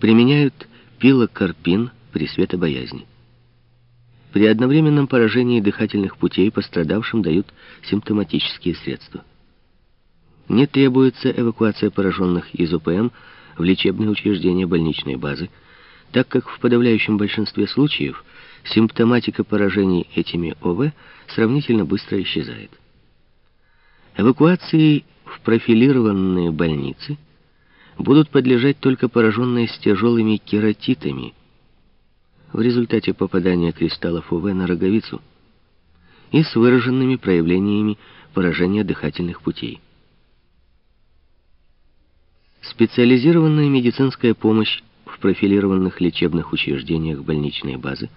применяют пилокарпин при светобоязни. При одновременном поражении дыхательных путей пострадавшим дают симптоматические средства. Не требуется эвакуация пораженных из ОПМ в лечебные учреждения больничной базы, так как в подавляющем большинстве случаев симптоматика поражений этими ОВ сравнительно быстро исчезает. Эвакуации в профилированные больницы будут подлежать только пораженные с тяжелыми кератитами, в результате попадания кристаллов УВ на роговицу и с выраженными проявлениями поражения дыхательных путей. Специализированная медицинская помощь в профилированных лечебных учреждениях больничной базы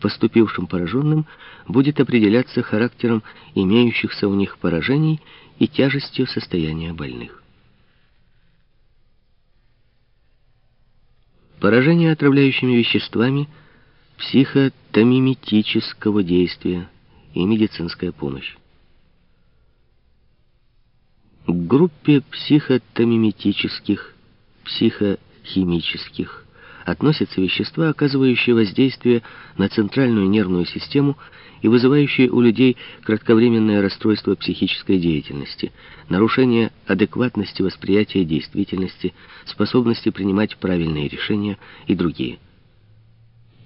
поступившим пораженным будет определяться характером имеющихся у них поражений и тяжестью состояния больных. Поражение отравляющими веществами – психотомиметического действия и медицинская помощь. К группе психотомиметических, психохимических относятся вещества, оказывающие воздействие на центральную нервную систему и вызывающие у людей кратковременное расстройство психической деятельности, нарушение адекватности восприятия действительности, способности принимать правильные решения и другие.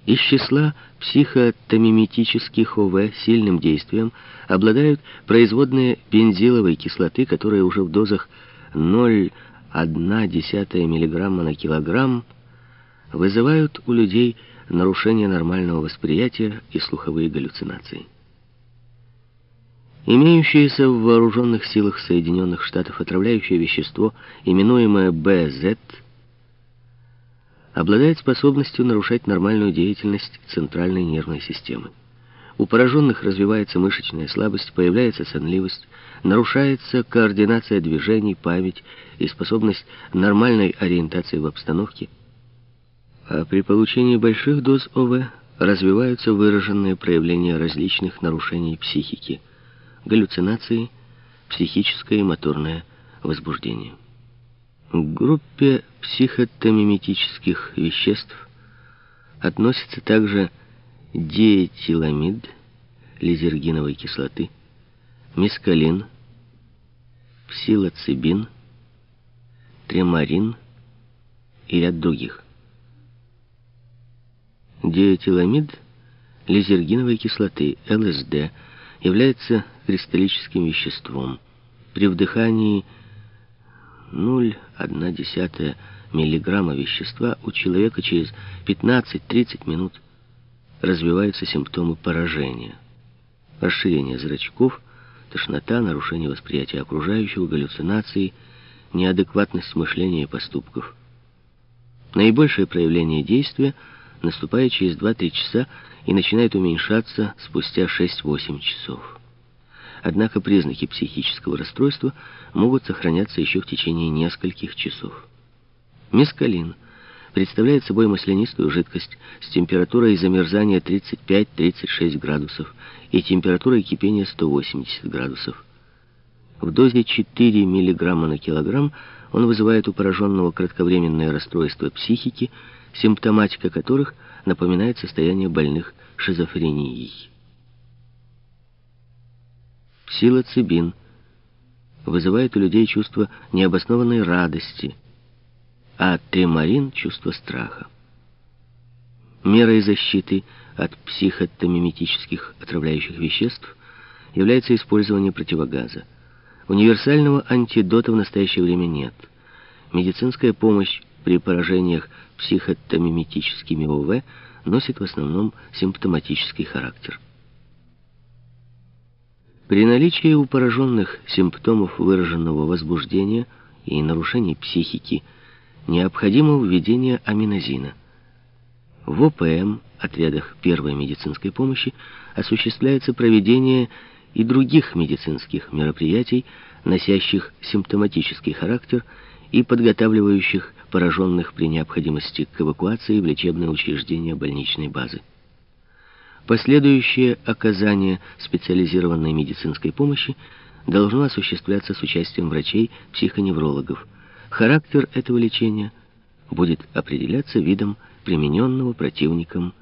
Из числа психотомиметических ОВ сильным действием обладают производные бензиловой кислоты, которые уже в дозах 0,1 мг на килограмм вызывают у людей нарушение нормального восприятия и слуховые галлюцинации. Имеющееся в вооруженных силах Соединенных Штатов отравляющее вещество, именуемое БЗ, обладает способностью нарушать нормальную деятельность центральной нервной системы. У пораженных развивается мышечная слабость, появляется сонливость, нарушается координация движений, память и способность нормальной ориентации в обстановке. А при получении больших доз ОВ развиваются выраженные проявления различных нарушений психики, галлюцинации, психическое и моторное возбуждение. К группе психотомиметических веществ относятся также диэтиламид, лизергиновой кислоты, мескалин, псилоцибин, тремарин и ряд других. Диэтиламид лизергиновой кислоты, ЛСД, является кристаллическим веществом. При вдыхании 0,1 миллиграмма вещества у человека через 15-30 минут развиваются симптомы поражения. Расширение зрачков, тошнота, нарушение восприятия окружающего, галлюцинации, неадекватность мышления и поступков. Наибольшее проявление действия наступает через 2-3 часа и начинает уменьшаться спустя 6-8 часов. Однако признаки психического расстройства могут сохраняться еще в течение нескольких часов. Мескалин представляет собой маслянистую жидкость с температурой замерзания 35-36 градусов и температурой кипения 180 градусов. В дозе 4 мг на килограмм он вызывает у пораженного кратковременное расстройство психики, симптоматика которых напоминает состояние больных шизофренией. Псилоцибин вызывает у людей чувство необоснованной радости, а тремарин — чувство страха. Мерой защиты от психотомиметических отравляющих веществ является использование противогаза. Универсального антидота в настоящее время нет. Медицинская помощь при поражениях психотомиметическими ОВ носит в основном симптоматический характер. При наличии у пораженных симптомов выраженного возбуждения и нарушений психики необходимо введение аминозина. В ОПМ, отрядах первой медицинской помощи, осуществляется проведение и других медицинских мероприятий, носящих симптоматический характер и подготавливающих пораженных при необходимости к эвакуации в лечебное учреждение больничной базы. Последующее оказание специализированной медицинской помощи должно осуществляться с участием врачей-психоневрологов. Характер этого лечения будет определяться видом примененного противником